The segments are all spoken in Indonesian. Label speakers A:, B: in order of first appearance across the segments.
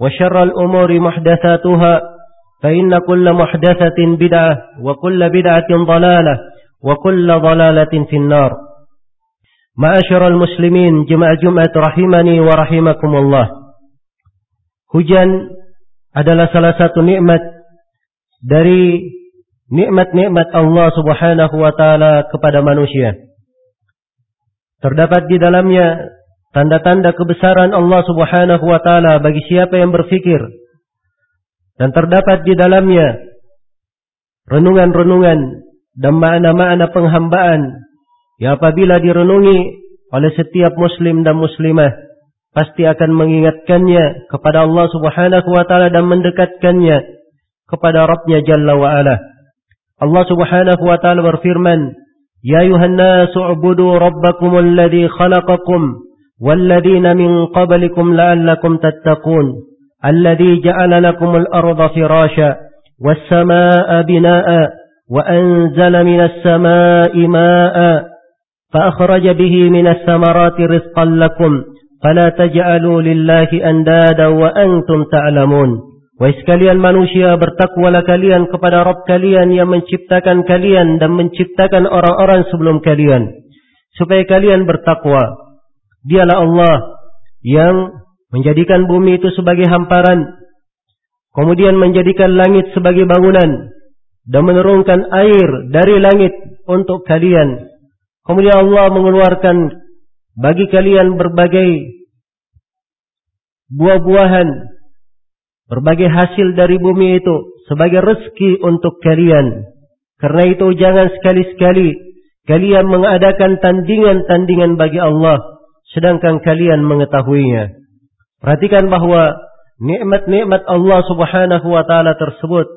A: وشر الأمور محدثاتها فإن كل محدثة بدعة وكل بدعة ضلالة وكل ضلالة في النار معاشر المسلمين جمع جمعة رحمني ورحمكم الله Hujan adalah salah satu nikmat dari nikmat-nikmat Allah Subhanahu wa taala kepada manusia. Terdapat di dalamnya tanda-tanda kebesaran Allah Subhanahu wa taala bagi siapa yang berfikir dan terdapat di dalamnya renungan-renungan dan makna-makna penghambaan yang apabila direnungi oleh setiap muslim dan muslimah pasti akan mengingatkannya kepada Allah Subhanahu wa taala dan mendekatkannya kepada Rabbnya Jalla wa Ala. Allah Subhanahu wa taala berfirman, "Ya ayuhan nasu ubudu rabbakumul khalaqakum والذين من قبلكم لعلكم تتقون الذي جعل لكم الأرض فراشا والسماء بناء وأنزل من السماء ماء فأخرج به من الثمرات رزقا لكم فلا تجعلوا لله أندادا وأنتم تعلمون. ويسكلي كليان منوشيا برتقوى لكليان كبدا رب كليان يمن شبتكا كليان دمن شبتكا أرى أرى سبلم كليان. سبي كليان برتقوى. Dialah Allah yang menjadikan bumi itu sebagai hamparan, kemudian menjadikan langit sebagai bangunan, dan menurunkan air dari langit untuk kalian. Kemudian Allah mengeluarkan bagi kalian berbagai buah-buahan, berbagai hasil dari bumi itu sebagai rezeki untuk kalian. Karena itu jangan sekali-sekali kalian mengadakan tandingan-tandingan bagi Allah sedangkan kalian mengetahuinya. Perhatikan bahwa nikmat-nikmat Allah Subhanahu wa taala tersebut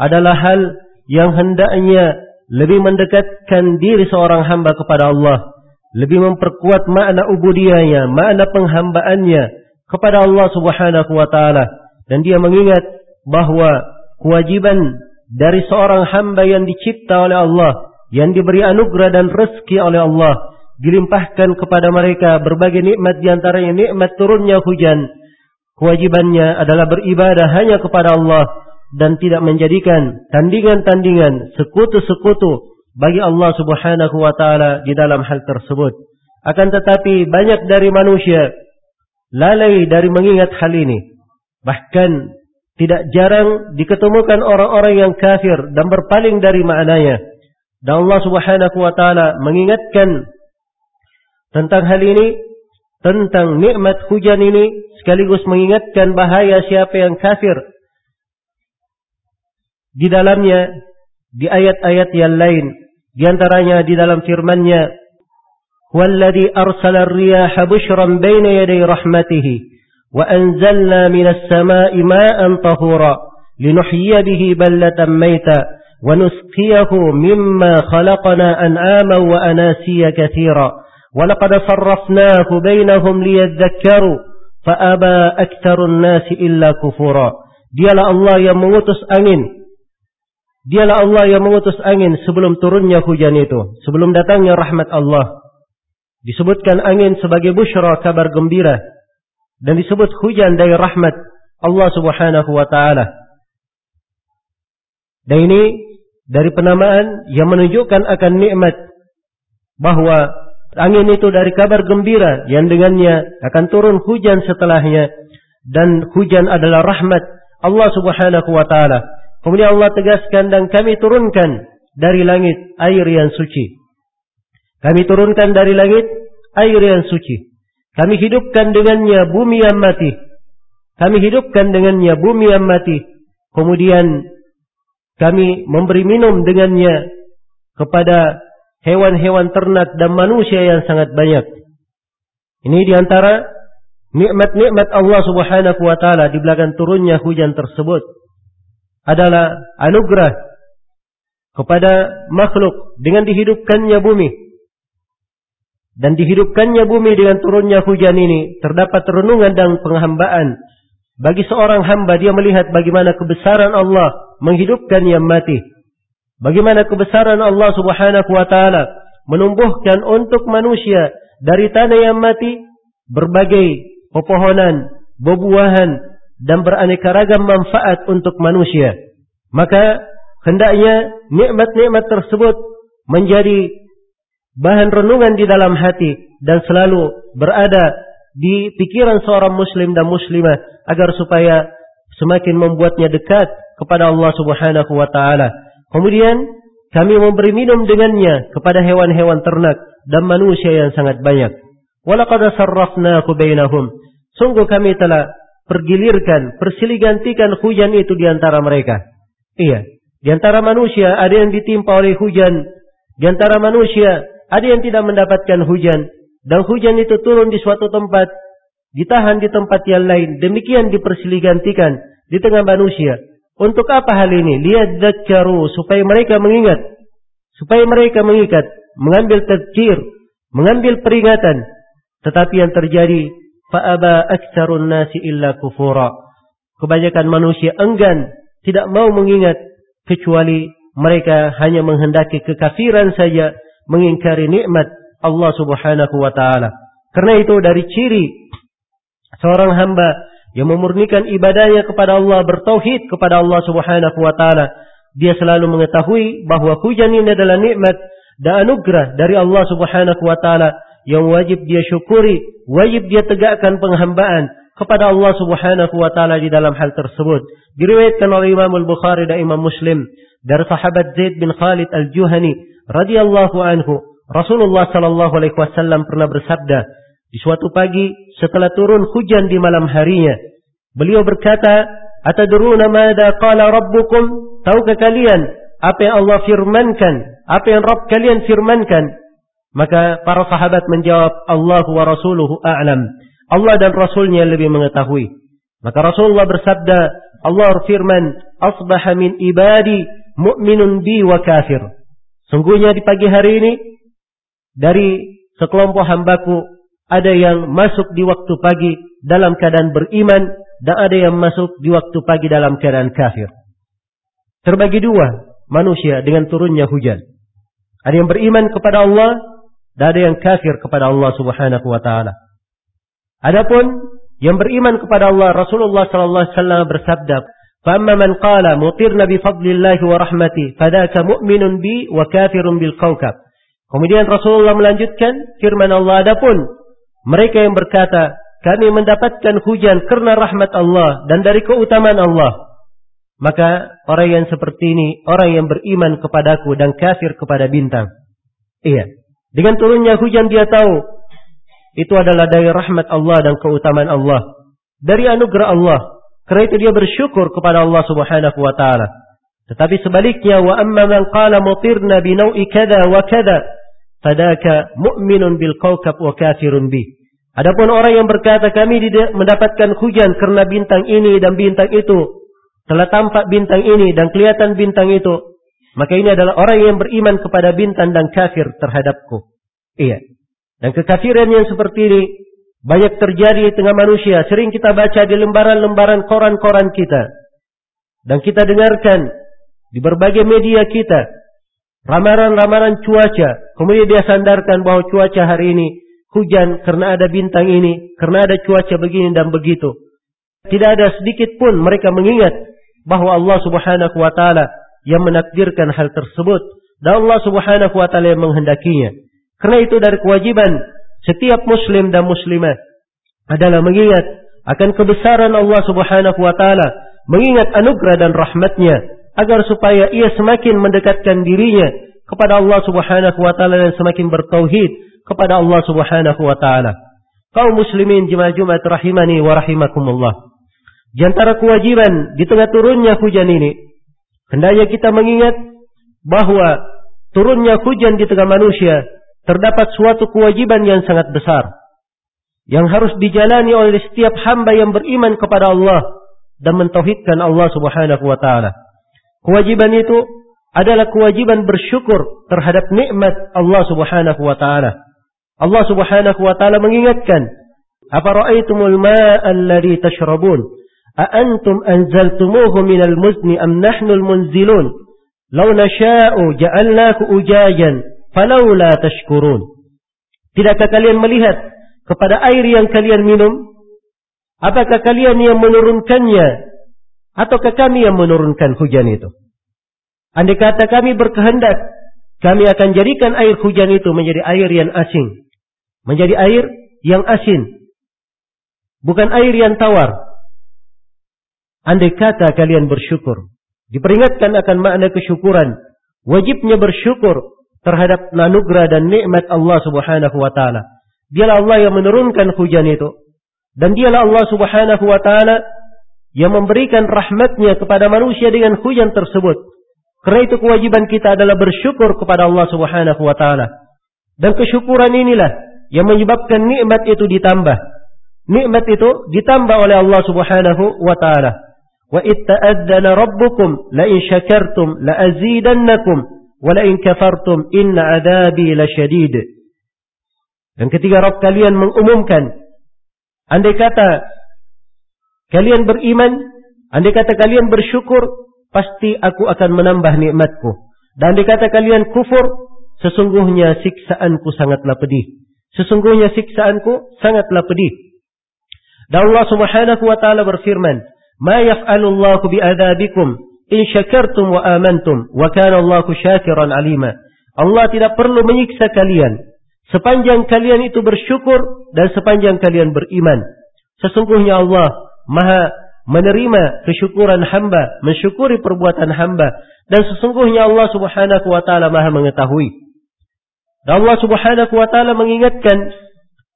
A: adalah hal yang hendaknya lebih mendekatkan diri seorang hamba kepada Allah, lebih memperkuat makna ubudiyahnya, makna penghambaannya kepada Allah Subhanahu wa taala dan dia mengingat bahwa kewajiban dari seorang hamba yang dicipta oleh Allah, yang diberi anugerah dan rezeki oleh Allah dilimpahkan kepada mereka berbagai nikmat di antaranya nikmat turunnya hujan. Kewajibannya adalah beribadah hanya kepada Allah dan tidak menjadikan tandingan-tandingan sekutu-sekutu bagi Allah Subhanahu wa taala di dalam hal tersebut. Akan tetapi banyak dari manusia lalai dari mengingat hal ini. Bahkan tidak jarang diketemukan orang-orang yang kafir dan berpaling dari maknanya. Dan Allah Subhanahu wa taala mengingatkan tentang hal ini, tentang nikmat hujan ini, sekaligus mengingatkan bahaya siapa yang kafir. Di dalamnya, di ayat-ayat yang lain, di antaranya di dalam firman-Nya, "Walladzi arsala ar-riyaha bushran baina yaday rahmatihi wa anzalna minas samaa'i ma'an tahura linuhyiya bihi ballatan mayta wa nusqiyahu mimma khalaqna an'aman wa anasiya katsira." ولقد صرفناه بينهم ليذكروا فأبى أكثر الناس إلا كفورا dialah Allah yang mengutus angin Dialah Allah yang mengutus angin sebelum turunnya hujan itu, sebelum datangnya rahmat Allah. Disebutkan angin sebagai busyra kabar gembira dan disebut hujan dari rahmat Allah Subhanahu wa taala. Dan ini dari penamaan yang menunjukkan akan nikmat bahwa angin itu dari kabar gembira yang dengannya akan turun hujan setelahnya dan hujan adalah rahmat Allah Subhanahu wa taala. Kemudian Allah tegaskan dan kami turunkan dari langit air yang suci. Kami turunkan dari langit air yang suci. Kami hidupkan dengannya bumi yang mati. Kami hidupkan dengannya bumi yang mati. Kemudian kami memberi minum dengannya kepada hewan-hewan ternak dan manusia yang sangat banyak. Ini di antara nikmat-nikmat Allah Subhanahu wa taala di belakang turunnya hujan tersebut adalah anugerah kepada makhluk dengan dihidupkannya bumi. Dan dihidupkannya bumi dengan turunnya hujan ini terdapat renungan dan penghambaan. Bagi seorang hamba dia melihat bagaimana kebesaran Allah menghidupkan yang mati. Bagaimana kebesaran Allah subhanahu wa ta'ala menumbuhkan untuk manusia dari tanah yang mati berbagai pepohonan, bebuahan, dan beraneka ragam manfaat untuk manusia. Maka hendaknya nikmat-nikmat tersebut menjadi bahan renungan di dalam hati dan selalu berada di pikiran seorang muslim dan muslimah agar supaya semakin membuatnya dekat kepada Allah Subhanahu wa taala. Kemudian kami memberi minum dengannya kepada hewan-hewan ternak dan manusia yang sangat banyak. Walaqad sarrafnahu bainahum. Sungguh kami telah pergilirkan, persiligantikan hujan itu di antara mereka. Iya, di antara manusia ada yang ditimpa oleh hujan, di antara manusia ada yang tidak mendapatkan hujan, dan hujan itu turun di suatu tempat, ditahan di tempat yang lain, demikian dipersiligantikan di tengah manusia. Untuk apa hal ini? Lihat dzakkaru supaya mereka mengingat, supaya mereka mengikat, mengambil tadkir, mengambil peringatan. Tetapi yang terjadi Fa'aba aktsarun nasi illa kufura. Kebanyakan manusia enggan, tidak mau mengingat kecuali mereka hanya menghendaki kekafiran saja, mengingkari nikmat Allah Subhanahu wa taala. Karena itu dari ciri seorang hamba yang memurnikan ibadahnya kepada Allah, bertauhid kepada Allah Subhanahu wa taala, dia selalu mengetahui bahwa hujan ini adalah nikmat dan anugerah dari Allah Subhanahu wa taala. Yang wajib dia syukuri, wajib dia tegakkan penghambaan kepada Allah Subhanahu wa taala di dalam hal tersebut. Diriwayatkan oleh Imam Al-Bukhari dan Imam Muslim dari sahabat Zaid bin Khalid Al-Juhani radhiyallahu anhu, Rasulullah sallallahu alaihi wasallam pernah bersabda, di suatu pagi setelah turun hujan di malam harinya, beliau berkata, "Atadruna madza qala rabbukum?" Tahukah kalian apa yang Allah firmankan? Apa yang Rabb kalian firmankan? Maka para sahabat menjawab, Allah wa rasuluhu a'lam. Allah dan Rasulnya lebih mengetahui. Maka Rasulullah bersabda, Allah firman, Asbaha min ibadi mu'minun bi wa kafir. Sungguhnya di pagi hari ini, dari sekelompok hambaku, ada yang masuk di waktu pagi dalam keadaan beriman, dan ada yang masuk di waktu pagi dalam keadaan kafir. Terbagi dua manusia dengan turunnya hujan. Ada yang beriman kepada Allah, dan ada yang kafir kepada Allah Subhanahu wa taala. Adapun yang beriman kepada Allah Rasulullah sallallahu alaihi wasallam bersabda, "Famma man qala mutirna bi fadlillah wa rahmati, fadaka mu'minun bi wa kafirun bil kawkab." Kemudian Rasulullah melanjutkan firman Allah adapun mereka yang berkata, kami mendapatkan hujan karena rahmat Allah dan dari keutamaan Allah. Maka orang yang seperti ini, orang yang beriman kepadaku dan kafir kepada bintang. Iya. Dengan turunnya hujan dia tahu itu adalah dari rahmat Allah dan keutamaan Allah. Dari anugerah Allah. Karena itu dia bersyukur kepada Allah Subhanahu wa taala. Tetapi sebaliknya wa amma man qala mutirna bi nau'i kada wa kada fadaka mu'minun bil kawkab wa kafirun. Adapun orang yang berkata kami mendapatkan hujan karena bintang ini dan bintang itu telah tampak bintang ini dan kelihatan bintang itu maka ini adalah orang yang beriman kepada bintang dan kafir terhadapku. Iya. Dan kekafiran yang seperti ini banyak terjadi di tengah manusia. Sering kita baca di lembaran-lembaran koran-koran kita. Dan kita dengarkan di berbagai media kita, ramalan-ramalan cuaca, kemudian dia sandarkan bahwa cuaca hari ini hujan karena ada bintang ini, karena ada cuaca begini dan begitu. Tidak ada sedikit pun mereka mengingat bahwa Allah Subhanahu wa taala yang menakdirkan hal tersebut dan Allah Subhanahu wa taala yang menghendakinya. Karena itu dari kewajiban setiap muslim dan muslimah adalah mengingat akan kebesaran Allah Subhanahu wa taala, mengingat anugerah dan rahmatnya agar supaya ia semakin mendekatkan dirinya kepada Allah Subhanahu wa taala dan semakin bertauhid kepada Allah Subhanahu wa taala. Kaum muslimin jemaah Jumat rahimani wa rahimakumullah. Di antara kewajiban di tengah turunnya hujan ini, hendaknya kita mengingat bahwa turunnya hujan di tengah manusia terdapat suatu kewajiban yang sangat besar yang harus dijalani oleh setiap hamba yang beriman kepada Allah dan mentauhidkan Allah Subhanahu wa taala. Kewajiban itu adalah kewajiban bersyukur terhadap nikmat Allah Subhanahu wa taala. Allah Subhanahu wa taala mengingatkan, "Apa ra'aitumul ma'a alladhi tashrabun? A antum anzaltumuhu minal muzni am nahnul munzilun? Law nasha'u ja'alnahu ujajan falaula tashkurun. Tidakkah kalian melihat kepada air yang kalian minum? Apakah kalian yang menurunkannya ataukah kami yang menurunkan hujan itu? Andai kata kami berkehendak, kami akan jadikan air hujan itu menjadi air yang asing. Menjadi air yang asin. Bukan air yang tawar. Andai kata kalian bersyukur. Diperingatkan akan makna kesyukuran. Wajibnya bersyukur terhadap anugerah dan nikmat Allah Subhanahu wa taala. Dialah Allah yang menurunkan hujan itu. Dan dialah Allah Subhanahu wa taala yang memberikan rahmatnya kepada manusia dengan hujan tersebut. Karena itu kewajiban kita adalah bersyukur kepada Allah Subhanahu wa taala. Dan kesyukuran inilah yang menyebabkan nikmat itu ditambah. Nikmat itu ditambah oleh Allah Subhanahu wa taala. Wa itta'adzana rabbukum la in syakartum la azidannakum Walain kafartum inna adabi lasyadid. Dan ketika Rabb kalian mengumumkan, andai kata kalian beriman, andai kata kalian bersyukur, pasti aku akan menambah nikmatku. Dan andai kata kalian kufur, sesungguhnya siksaanku sangatlah pedih. Sesungguhnya siksaanku sangatlah pedih. Dan Allah Subhanahu wa taala berfirman, "Ma yaf'alu bi'adabikum in syakartum wa amantum wa kana Allahu syakiran alima. Allah tidak perlu menyiksa kalian sepanjang kalian itu bersyukur dan sepanjang kalian beriman. Sesungguhnya Allah Maha menerima kesyukuran hamba, mensyukuri perbuatan hamba dan sesungguhnya Allah Subhanahu wa taala Maha mengetahui. Dan Allah Subhanahu wa taala mengingatkan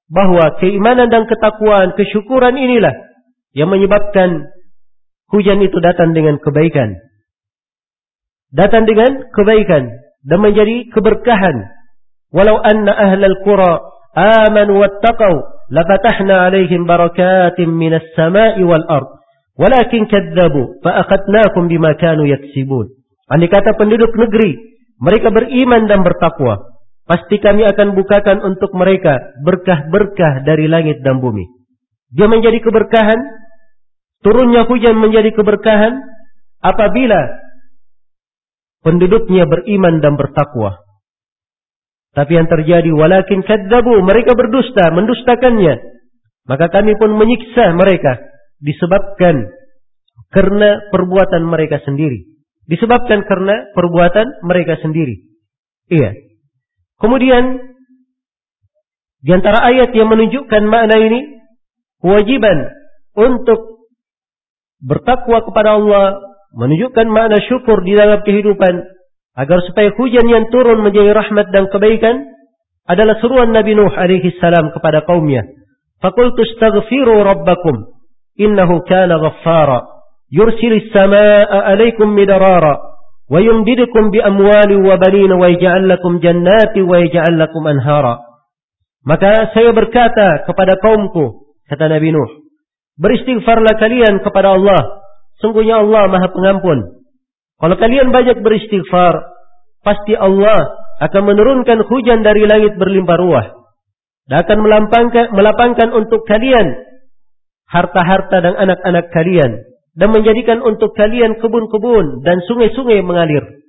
A: bahwa keimanan dan ketakwaan, kesyukuran inilah yang menyebabkan hujan itu datang dengan kebaikan. Datang dengan kebaikan dan menjadi keberkahan. Walau anna ahlal qura amanu wattaqau lafatahna alaihim barakatin minas sama'i wal ard. Walakin kadzabu fa akhadnakum bima kanu kata penduduk negeri mereka beriman dan bertakwa, pasti kami akan bukakan untuk mereka berkah-berkah dari langit dan bumi. Dia menjadi keberkahan Turunnya hujan menjadi keberkahan apabila penduduknya beriman dan bertakwa. Tapi yang terjadi walakin kadzabu, mereka berdusta, mendustakannya. Maka kami pun menyiksa mereka disebabkan karena perbuatan mereka sendiri. Disebabkan karena perbuatan mereka sendiri. Iya. Kemudian di antara ayat yang menunjukkan makna ini kewajiban untuk bertakwa kepada Allah, menunjukkan makna syukur di dalam kehidupan, agar supaya hujan yang turun menjadi rahmat dan kebaikan, adalah seruan Nabi Nuh alaihi salam kepada kaumnya. Fakultu astaghfiru rabbakum, innahu kana ghaffara, yursilis samaa'a alaikum midarara, wa yumdidukum bi amwali wa banina wa yaj'al lakum jannati wa yaj'al lakum anhara. Maka saya berkata kepada kaumku, kata Nabi Nuh, Beristighfarlah kalian kepada Allah. Sungguhnya Allah maha pengampun. Kalau kalian banyak beristighfar, pasti Allah akan menurunkan hujan dari langit berlimpah ruah. Dan akan melapangkan, melapangkan untuk kalian harta-harta dan anak-anak kalian. dan menjadikan untuk kalian kebun-kebun dan sungai-sungai mengalir.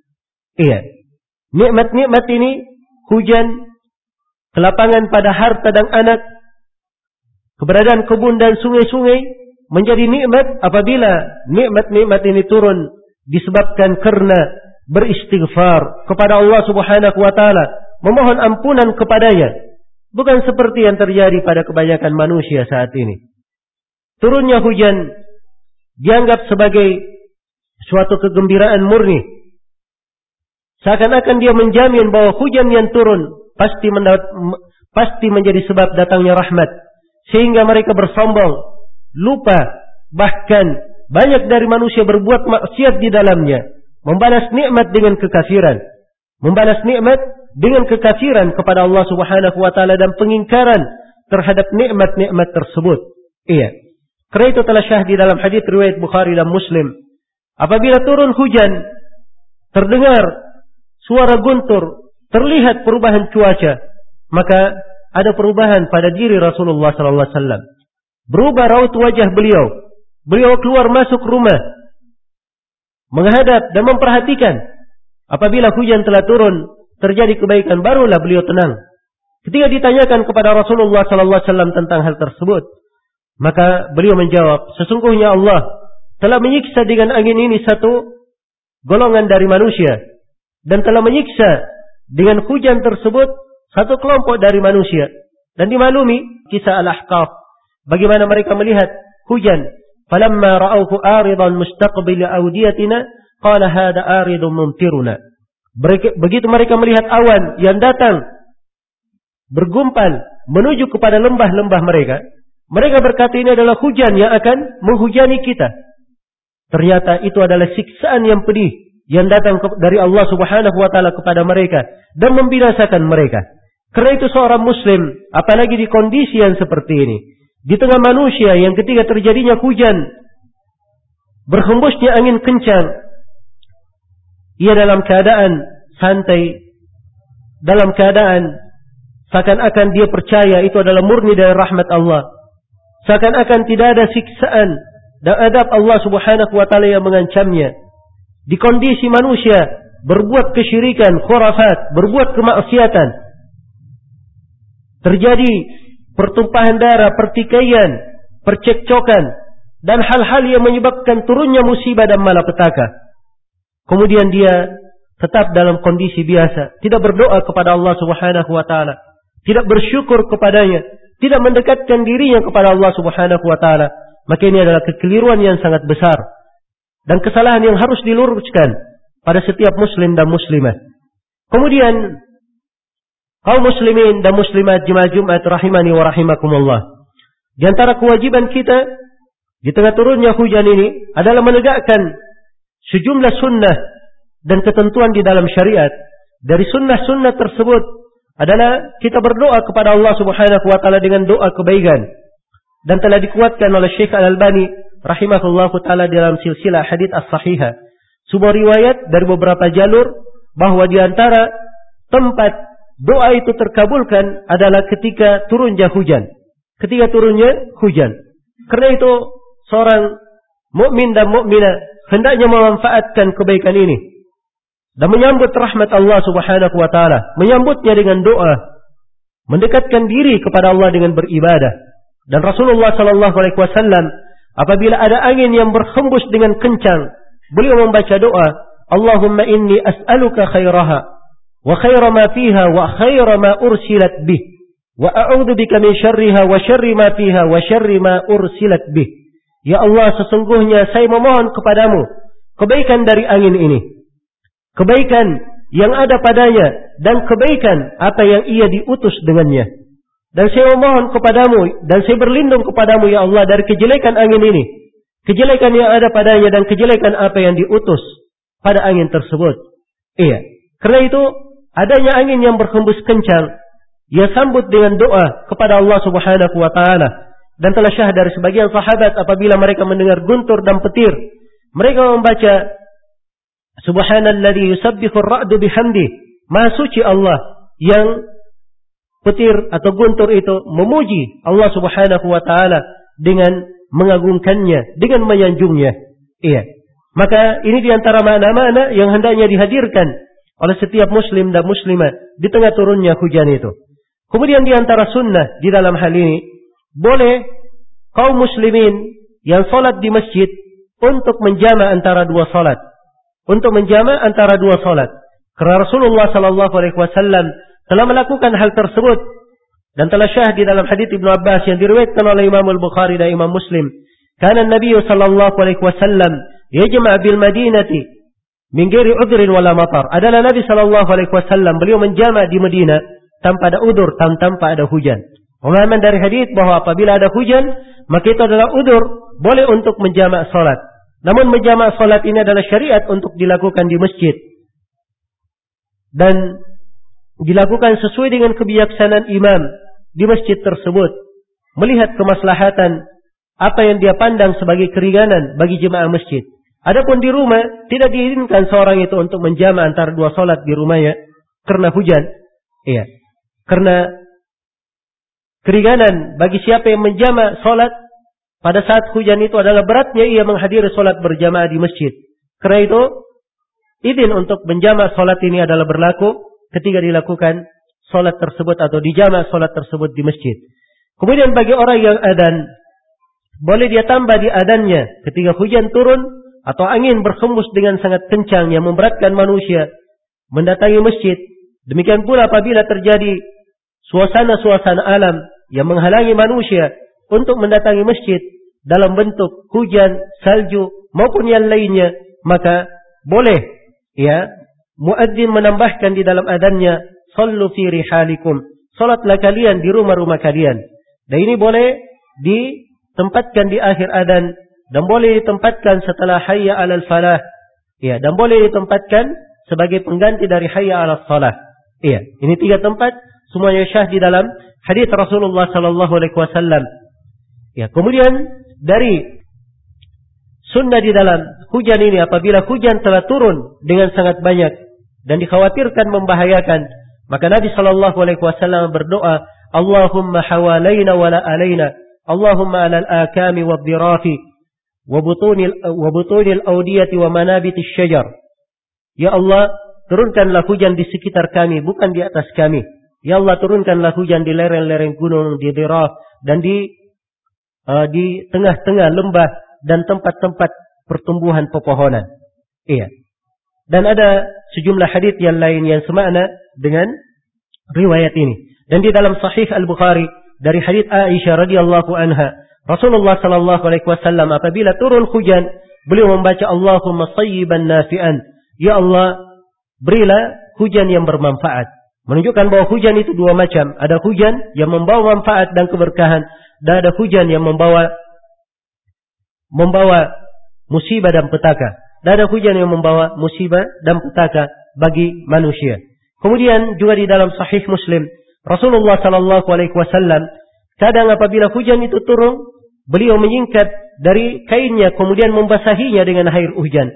A: Iya. Nikmat-nikmat ini hujan, kelapangan pada harta dan anak, keberadaan kebun dan sungai-sungai menjadi nikmat apabila nikmat-nikmat ini turun disebabkan karena beristighfar kepada Allah Subhanahu wa taala, memohon ampunan kepadanya. Bukan seperti yang terjadi pada kebanyakan manusia saat ini. Turunnya hujan dianggap sebagai suatu kegembiraan murni. Seakan-akan dia menjamin bahwa hujan yang turun pasti mendapat, pasti menjadi sebab datangnya rahmat. Sehingga mereka bersombong, lupa, bahkan banyak dari manusia berbuat maksiat di dalamnya. Membalas nikmat dengan kekafiran. Membalas nikmat dengan kekafiran kepada Allah Subhanahu wa taala dan pengingkaran terhadap nikmat-nikmat tersebut. Iya. Karena itu telah syah di dalam hadis riwayat Bukhari dan Muslim. Apabila turun hujan, terdengar suara guntur, terlihat perubahan cuaca, maka ada perubahan pada diri Rasulullah sallallahu alaihi wasallam. Berubah raut wajah beliau. Beliau keluar masuk rumah, menghadap dan memperhatikan. Apabila hujan telah turun, terjadi kebaikan, barulah beliau tenang. Ketika ditanyakan kepada Rasulullah wasallam tentang hal tersebut, maka beliau menjawab, sesungguhnya Allah telah menyiksa dengan angin ini satu golongan dari manusia dan telah menyiksa dengan hujan tersebut satu kelompok dari manusia dan dimaklumi kisah al-ahqaf bagaimana mereka melihat hujan falamma ra'awhu aridan mustaqbil awdiyatina qala hada aridun mumtiruna begitu mereka melihat awan yang datang bergumpal menuju kepada lembah-lembah mereka mereka berkata ini adalah hujan yang akan menghujani kita ternyata itu adalah siksaan yang pedih yang datang dari Allah Subhanahu wa taala kepada mereka dan membinasakan mereka. Karena itu seorang muslim, apalagi di kondisi yang seperti ini, di tengah manusia yang ketika terjadinya hujan, berhembusnya angin kencang, ia dalam keadaan santai, dalam keadaan seakan-akan dia percaya itu adalah murni dari rahmat Allah. Seakan-akan tidak ada siksaan dan adab Allah Subhanahu wa taala yang mengancamnya di kondisi manusia berbuat kesyirikan, khurafat, berbuat kemaksiatan. Terjadi pertumpahan darah, pertikaian, percekcokan, dan hal-hal yang menyebabkan turunnya musibah dan malapetaka. Kemudian dia tetap dalam kondisi biasa, tidak berdoa kepada Allah Subhanahu wa taala, tidak bersyukur kepadanya, tidak mendekatkan dirinya kepada Allah Subhanahu wa taala, maka ini adalah kekeliruan yang sangat besar dan kesalahan yang harus diluruskan pada setiap muslim dan muslimah. Kemudian kaum muslimin dan muslimat jemaah Jumat rahimani wa rahimakumullah. Di antara kewajiban kita di tengah turunnya hujan ini adalah menegakkan sejumlah sunnah dan ketentuan di dalam syariat. Dari sunnah-sunnah tersebut adalah kita berdoa kepada Allah Subhanahu wa taala dengan doa kebaikan dan telah dikuatkan oleh Syekh Al-Albani rahimahullah taala dalam silsilah hadits as-sahihah. Sebuah riwayat dari beberapa jalur bahwa di antara tempat doa itu terkabulkan adalah ketika turunnya hujan. Ketika turunnya hujan. Karena itu seorang mukmin dan mukminah hendaknya memanfaatkan kebaikan ini dan menyambut rahmat Allah Subhanahu wa taala, menyambutnya dengan doa, mendekatkan diri kepada Allah dengan beribadah. Dan Rasulullah sallallahu alaihi wasallam Apabila ada angin yang berhembus dengan kencang, beliau membaca doa, Allahumma inni as'aluka khairaha, fiha, wa khaira ma ursilat bih, wa a'udhu bika min syarriha, wa syarri ma fiha, wa syarri ma ursilat bih. Ya Allah, sesungguhnya saya memohon kepadamu kebaikan dari angin ini. Kebaikan yang ada padanya dan kebaikan apa yang ia diutus dengannya. Dan saya memohon kepadamu dan saya berlindung kepadamu ya Allah dari kejelekan angin ini. Kejelekan yang ada padanya dan kejelekan apa yang diutus pada angin tersebut. Iya. Karena itu adanya angin yang berhembus kencang. Ia sambut dengan doa kepada Allah subhanahu wa ta'ala. Dan telah syah dari sebagian sahabat apabila mereka mendengar guntur dan petir. Mereka membaca Subhanalladzi yusabbihu ar-ra'du bihamdi. Maha suci Allah yang petir atau guntur itu memuji Allah Subhanahu wa taala dengan mengagungkannya, dengan menyanjungnya. Iya. Maka ini di antara mana-mana yang hendaknya dihadirkan oleh setiap muslim dan muslimah di tengah turunnya hujan itu. Kemudian di antara sunnah di dalam hal ini, boleh kaum muslimin yang sholat di masjid untuk menjama antara dua sholat. Untuk menjama antara dua sholat. Karena Rasulullah Sallallahu Alaihi Wasallam telah melakukan hal tersebut dan telah syah di dalam hadits Ibnu Abbas yang diriwayatkan oleh Imam Al-Bukhari dan Imam Muslim. Karena Nabi Sallallahu Alaihi Wasallam yajma' bil Madinati min ghairi udhrin wala matar. Adalah Nabi Sallallahu Alaihi Wasallam beliau menjama di Madinah tanpa ada udur tanpa ada hujan. Pemahaman dari hadits bahwa apabila ada hujan, maka itu adalah udur, boleh untuk menjamak salat. Namun menjamak salat ini adalah syariat untuk dilakukan di masjid. Dan dilakukan sesuai dengan kebijaksanaan imam di masjid tersebut. Melihat kemaslahatan apa yang dia pandang sebagai keringanan bagi jemaah masjid. Adapun di rumah tidak diizinkan seorang itu untuk menjama antara dua solat di rumahnya karena hujan. Iya. Karena keringanan bagi siapa yang menjama solat pada saat hujan itu adalah beratnya ia menghadiri solat berjamaah di masjid. Karena itu izin untuk menjama solat ini adalah berlaku ketika dilakukan solat tersebut atau dijama solat tersebut di masjid. Kemudian bagi orang yang adan boleh dia tambah di adannya ketika hujan turun atau angin berhembus dengan sangat kencang yang memberatkan manusia mendatangi masjid. Demikian pula apabila terjadi suasana-suasana alam yang menghalangi manusia untuk mendatangi masjid dalam bentuk hujan, salju maupun yang lainnya, maka boleh ya muadzin menambahkan di dalam adannya sallu fi rihalikum. Salatlah kalian di rumah-rumah kalian. Dan ini boleh di tempatkan di akhir adan dan boleh ditempatkan setelah hayya alal falah. ya. dan boleh ditempatkan sebagai pengganti dari hayya alal falah. Iya, ini tiga tempat semuanya syah di dalam hadis Rasulullah sallallahu alaihi wasallam. Ya, kemudian dari sunnah di dalam hujan ini apabila hujan telah turun dengan sangat banyak dan dikhawatirkan membahayakan, maka Nabi sallallahu alaihi wasallam berdoa, "Allahumma hawalaina wa la alaina, Allahumma alal akami wad dhirafi." Wabutunil audiyati wa manabitis syajar. Ya Allah, turunkanlah hujan di sekitar kami, bukan di atas kami. Ya Allah, turunkanlah hujan di lereng-lereng gunung, di dirah, dan di uh, di tengah-tengah lembah dan tempat-tempat pertumbuhan pepohonan. Iya. Dan ada sejumlah hadis yang lain yang semakna dengan riwayat ini. Dan di dalam Sahih Al Bukhari dari hadis Aisyah radhiyallahu anha Rasulullah sallallahu alaihi wasallam apabila turun hujan, beliau membaca Allahumma sayyiban nafi'an. Ya Allah, berilah hujan yang bermanfaat. Menunjukkan bahwa hujan itu dua macam. Ada hujan yang membawa manfaat dan keberkahan, dan ada hujan yang membawa membawa musibah dan petaka. Dan ada hujan yang membawa musibah dan petaka bagi manusia. Kemudian juga di dalam Sahih Muslim Rasulullah Shallallahu Alaihi Wasallam kadang apabila hujan itu turun, beliau menyingkat dari kainnya kemudian membasahinya dengan air hujan.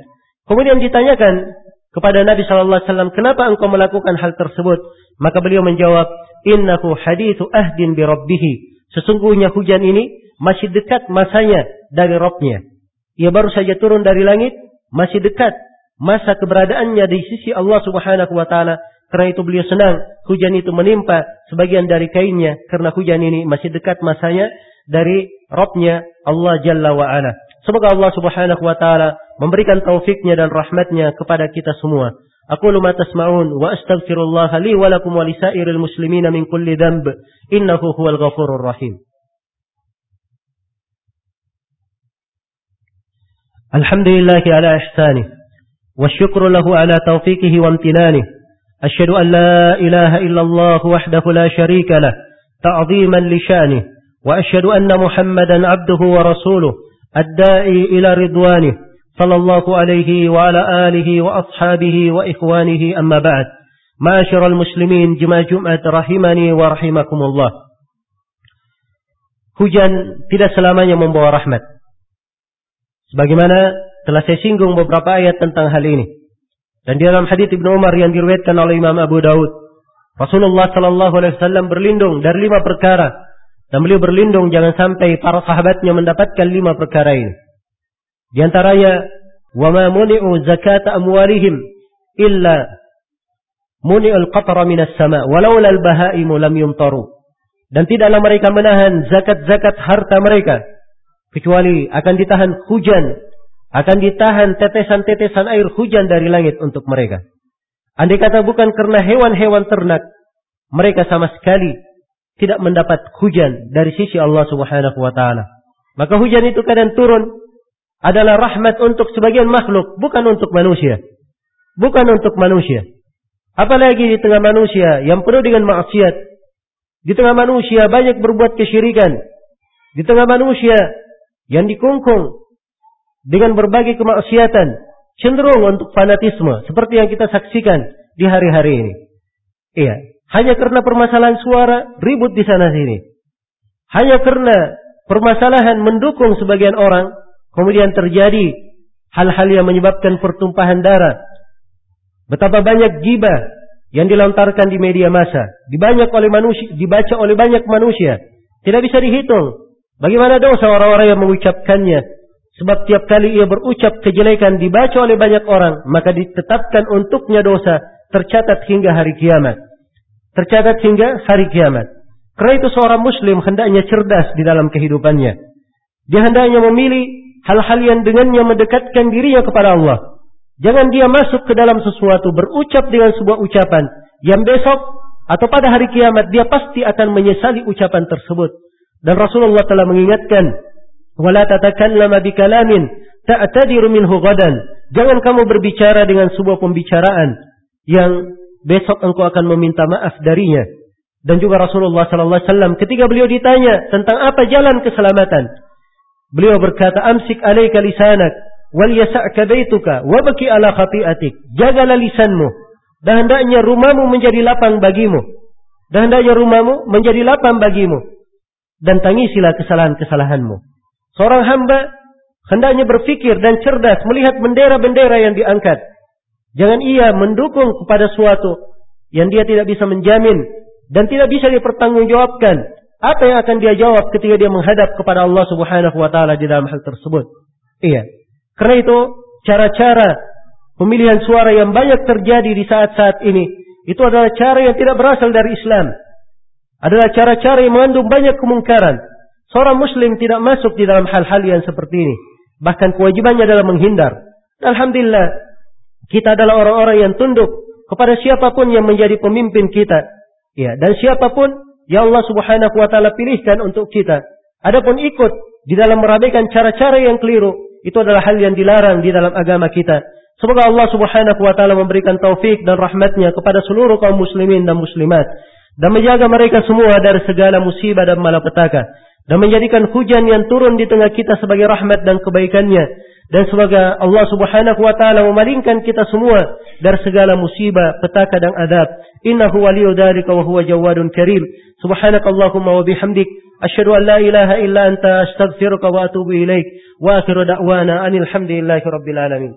A: Kemudian ditanyakan kepada Nabi Shallallahu Alaihi Wasallam, kenapa engkau melakukan hal tersebut? Maka beliau menjawab, Innahu hadithu ahdin bi rabbihi. Sesungguhnya hujan ini masih dekat masanya dari Robnya. Ia baru saja turun dari langit, masih dekat masa keberadaannya di sisi Allah Subhanahu wa taala karena itu beliau senang hujan itu menimpa sebagian dari kainnya. Karena hujan ini masih dekat masanya dari Robnya Allah Jalla wa Ala. Semoga Allah Subhanahu wa Taala memberikan taufiknya dan rahmatnya kepada kita semua. Aku lu mata semaun, wa astagfirullah li walakum walisairil muslimina min kulli dhanb, innahu huwal ghafurur rahim. الحمد لله على إحسانه والشكر له على توفيقه وامتنانه أشهد أن لا إله إلا الله وحده لا شريك وأشهد أن محمدا عبده ورسوله الداعي إلى رضوانه صلى الله عليه وعلى آله وأصحابه وإخوانه أما بعد معاشر المسلمين جمع جمعة رحمني ورحمكم الله hujan tidak selamanya membawa rahmat. Sebagaimana telah saya singgung beberapa ayat tentang hal ini. Dan di dalam hadis Ibnu Umar yang diriwayatkan oleh Imam Abu Daud, Rasulullah Shallallahu Alaihi Wasallam berlindung dari lima perkara dan beliau berlindung jangan sampai para sahabatnya mendapatkan lima perkara ini. Di antaranya, وَمَا مُنِعُوا زَكَاةَ أَمْوَالِهِمْ إِلَّا مُنِعُ الْقَطْرَ مِنَ السَّمَاءِ وَلَوْلَا الْبَهَائِمُ لَمْ يُمْطَرُوا Dan tidaklah mereka menahan zakat-zakat harta mereka. Kecuali akan ditahan hujan. Akan ditahan tetesan-tetesan air hujan dari langit untuk mereka. Andai kata bukan karena hewan-hewan ternak. Mereka sama sekali tidak mendapat hujan dari sisi Allah subhanahu wa ta'ala. Maka hujan itu kadang turun adalah rahmat untuk sebagian makhluk, bukan untuk manusia. Bukan untuk manusia. Apalagi di tengah manusia yang penuh dengan maksiat. Di tengah manusia banyak berbuat kesyirikan. Di tengah manusia yang dikungkung dengan berbagai kemaksiatan. Cenderung untuk fanatisme. Seperti yang kita saksikan di hari-hari ini. Iya. Hanya karena permasalahan suara, ribut di sana sini. Hanya karena permasalahan mendukung sebagian orang, Kemudian terjadi hal-hal yang menyebabkan pertumpahan darah. Betapa banyak gibah yang dilontarkan di media massa, dibanyak oleh manusia, dibaca oleh banyak manusia. Tidak bisa dihitung. Bagaimana dosa orang-orang yang mengucapkannya? Sebab tiap kali ia berucap kejelekan dibaca oleh banyak orang, maka ditetapkan untuknya dosa tercatat hingga hari kiamat. Tercatat hingga hari kiamat. Karena itu seorang muslim hendaknya cerdas di dalam kehidupannya. Dia hendaknya memilih hal-hal yang dengannya mendekatkan dirinya kepada Allah. Jangan dia masuk ke dalam sesuatu berucap dengan sebuah ucapan yang besok atau pada hari kiamat dia pasti akan menyesali ucapan tersebut. Dan Rasulullah telah mengingatkan, "Wala tatakallama bikalamin ta'tadiru minhu ghadan." Jangan kamu berbicara dengan sebuah pembicaraan yang besok engkau akan meminta maaf darinya. Dan juga Rasulullah sallallahu alaihi wasallam ketika beliau ditanya tentang apa jalan keselamatan, Beliau berkata, "Amsik alaika lisanak wal yasa'ka baituka wa baki ala khati'atik." Jagalah lisanmu dan hendaknya rumahmu menjadi lapang bagimu. Dan hendaknya rumahmu menjadi lapang bagimu dan tangisilah kesalahan-kesalahanmu. Seorang hamba hendaknya berfikir dan cerdas melihat bendera-bendera yang diangkat. Jangan ia mendukung kepada suatu yang dia tidak bisa menjamin dan tidak bisa dipertanggungjawabkan apa yang akan dia jawab ketika dia menghadap kepada Allah Subhanahu wa taala di dalam hal tersebut? Iya. Karena itu cara-cara pemilihan suara yang banyak terjadi di saat-saat ini itu adalah cara yang tidak berasal dari Islam. Adalah cara-cara yang mengandung banyak kemungkaran. Seorang muslim tidak masuk di dalam hal-hal yang seperti ini. Bahkan kewajibannya adalah menghindar. Alhamdulillah, kita adalah orang-orang yang tunduk kepada siapa pun yang menjadi pemimpin kita. Ya, dan siapa pun yang Allah Subhanahu wa taala pilihkan untuk kita. Adapun ikut di dalam merabaikan cara-cara yang keliru, itu adalah hal yang dilarang di dalam agama kita. Semoga Allah Subhanahu wa taala memberikan taufik dan rahmatnya kepada seluruh kaum muslimin dan muslimat dan menjaga mereka semua dari segala musibah dan malapetaka dan menjadikan hujan yang turun di tengah kita sebagai rahmat dan kebaikannya dan semoga Allah Subhanahu wa taala memalingkan kita semua dari segala musibah, petaka dan adab. Innahu waliyyu dzalika wa huwa jawadun karim. Subhanakallahumma wa bihamdik asyhadu an la ilaha illa anta astaghfiruka wa atubu ilaik. Wa akhiru da'wana anil hamdulillahi rabbil alamin.